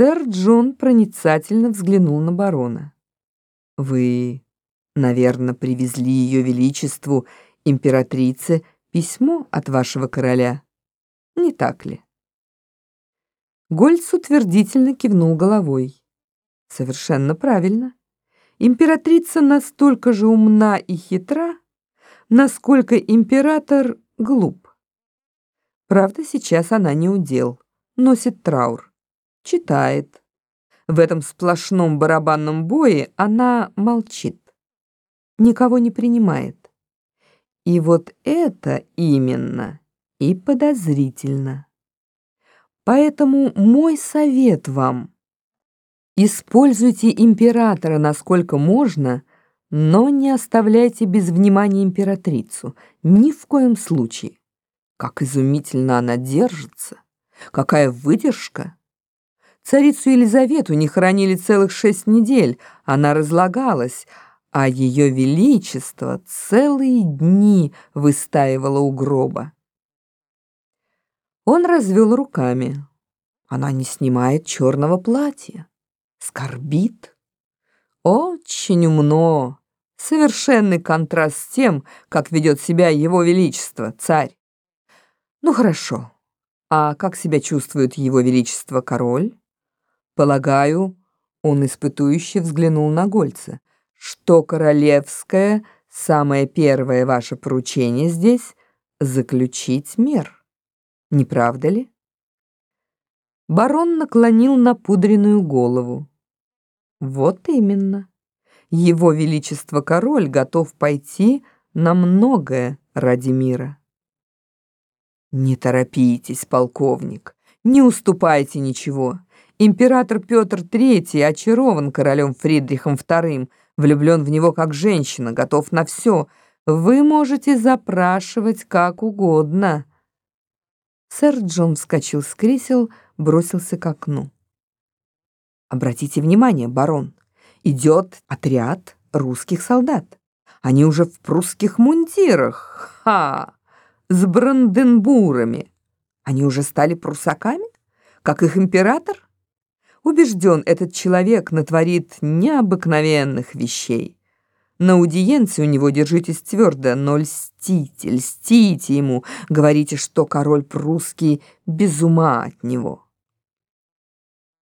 Сэр Джон проницательно взглянул на барона. «Вы, наверное, привезли ее величеству, императрице, письмо от вашего короля, не так ли?» Гольц утвердительно кивнул головой. «Совершенно правильно. Императрица настолько же умна и хитра, насколько император глуп. Правда, сейчас она не удел, носит траур, читает. В этом сплошном барабанном бое она молчит, никого не принимает. И вот это именно и подозрительно. Поэтому мой совет вам – используйте императора насколько можно, но не оставляйте без внимания императрицу, ни в коем случае. Как изумительно она держится, какая выдержка. Царицу Елизавету не хоронили целых шесть недель, она разлагалась, а ее величество целые дни выстаивало у гроба. Он развел руками. Она не снимает черного платья. Скорбит. Очень умно. Совершенный контраст с тем, как ведет себя его величество, царь. Ну хорошо. А как себя чувствует его величество король? Полагаю, он испытующе взглянул на Гольца, что королевское, самое первое ваше поручение здесь — заключить мир. Не правда ли? Барон наклонил напудренную голову. Вот именно. Его Величество Король готов пойти на многое ради мира. Не торопитесь, полковник, не уступайте ничего. Император Петр III очарован королем Фридрихом II, влюблен в него как женщина, готов на все. Вы можете запрашивать как угодно. Сэр Джон вскочил с кресел, бросился к окну. «Обратите внимание, барон, идет отряд русских солдат. Они уже в прусских мундирах. Ха! С бранденбурами. Они уже стали прусаками, как их император? Убежден, этот человек натворит необыкновенных вещей. На аудиенции у него держитесь твердо, но льстите, льстите ему, говорите, что король прусский без ума от него.